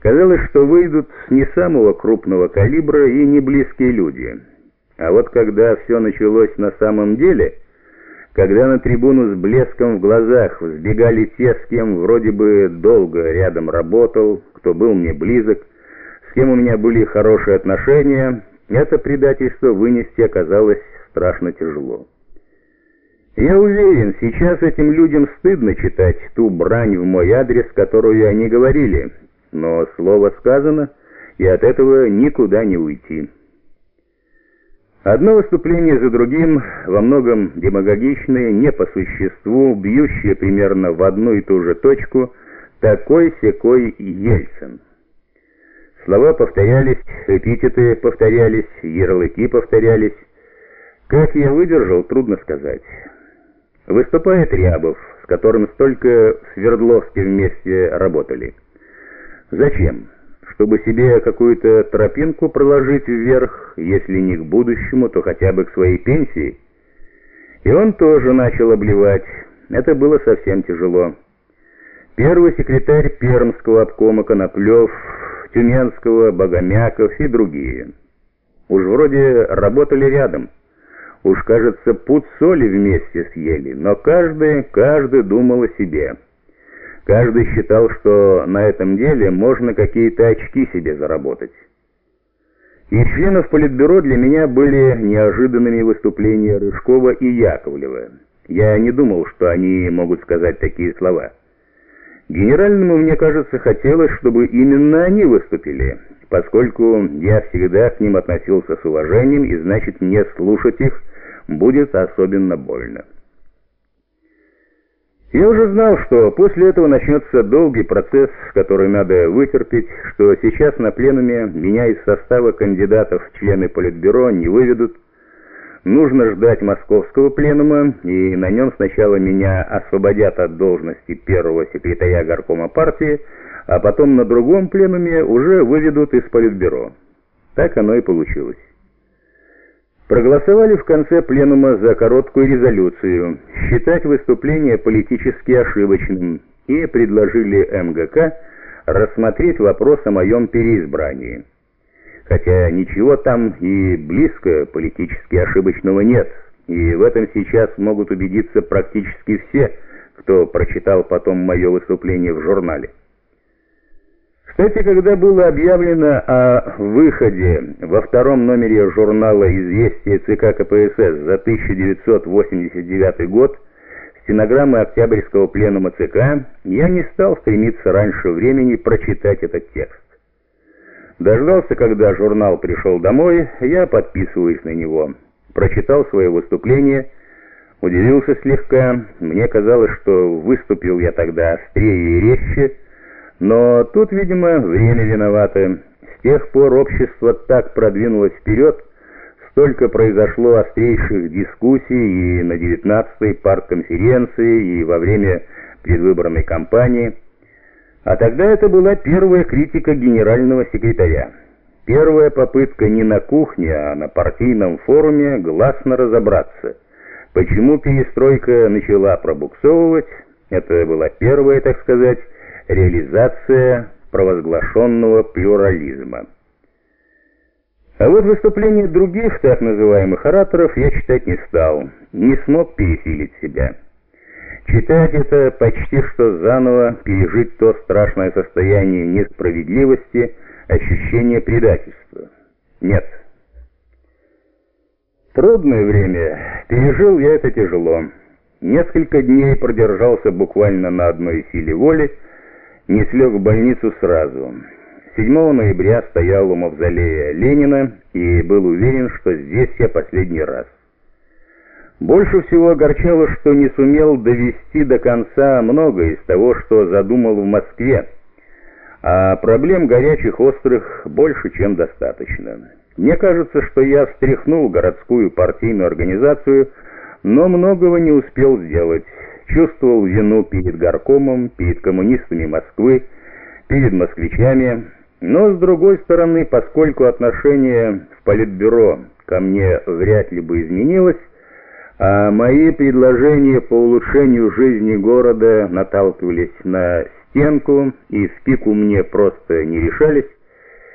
Казалось, что выйдут не самого крупного калибра и не близкие люди. А вот когда все началось на самом деле, когда на трибуну с блеском в глазах взбегали те, с кем вроде бы долго рядом работал, кто был мне близок, с кем у меня были хорошие отношения, это предательство вынести оказалось страшно тяжело. Я уверен, сейчас этим людям стыдно читать ту брань в мой адрес, которую они говорили, но слово сказано, и от этого никуда не уйти. Одно выступление за другим, во многом демагогичные, не по существу, бьющие примерно в одну и ту же точку, такой-сякой Ельцин. Слова повторялись, эпитеты повторялись, ярлыки повторялись. Как я выдержал, трудно сказать. Выступает Рябов, с которым столько в вместе работали. Зачем? Чтобы себе какую-то тропинку проложить вверх, если не к будущему, то хотя бы к своей пенсии? И он тоже начал обливать. Это было совсем тяжело. Первый секретарь Пермского обкома Коноплев, Тюменского, Богомяков и другие. Уж вроде работали рядом. Уж, кажется, пуд соли вместе съели, но каждый, каждый думал о себе. Каждый считал, что на этом деле можно какие-то очки себе заработать. Из членов Политбюро для меня были неожиданными выступления Рыжкова и Яковлева. Я не думал, что они могут сказать такие слова. Генеральному, мне кажется, хотелось, чтобы именно они выступили, поскольку я всегда к ним относился с уважением, и значит, не слушать их будет особенно больно. Я уже знал, что после этого начнется долгий процесс, который надо вытерпеть, что сейчас на пленуме меня из состава кандидатов в члены Политбюро не выведут. Нужно ждать московского пленума, и на нем сначала меня освободят от должности первого секретаря горкома партии, а потом на другом пленуме уже выведут из Политбюро. Так оно и получилось проголосовали в конце пленума за короткую резолюцию, считать выступление политически ошибочным и предложили МГК рассмотреть вопрос о моем переизбрании. Хотя ничего там и близко политически ошибочного нет, и в этом сейчас могут убедиться практически все, кто прочитал потом мое выступление в журнале. Кстати, когда было объявлено о выходе во втором номере журнала «Известия ЦК КПСС» за 1989 год стенограммы Октябрьского пленума ЦК, я не стал стремиться раньше времени прочитать этот текст. Дождался, когда журнал пришел домой, я подписываюсь на него. Прочитал свое выступление, удивился слегка. Мне казалось, что выступил я тогда острее и резче, но тут, видимо, время виновато. С тех пор общество так продвинулось вперед, столько произошло острейших дискуссий и на 19-й партконференции, и во время предвыборной кампании. А тогда это была первая критика генерального секретаря. Первая попытка не на кухне, а на партийном форуме гласно разобраться, почему перестройка начала пробуксовывать. Это была первая, так сказать, реализация провозглашенного плюрализма. А вот выступления других так называемых ораторов я читать не стал, не смог пересилить себя. Читать это почти что заново пережить то страшное состояние несправедливости, ощущение предательства. Нет. Трудное время. Пережил я это тяжело. Несколько дней продержался буквально на одной силе воли, не слег в больницу сразу. 7 ноября стоял у мавзолея Ленина и был уверен, что здесь я последний раз. Больше всего огорчало, что не сумел довести до конца многое из того, что задумал в Москве, а проблем горячих острых больше, чем достаточно. Мне кажется, что я встряхнул городскую партийную организацию, но многого не успел сделать чувствовал вину перед горкомом, перед коммунистами Москвы, перед москвичами, но с другой стороны, поскольку отношение в Политбюро ко мне вряд ли бы изменилось, а мои предложения по улучшению жизни города наталкивались на стенку и в пику мне просто не решались,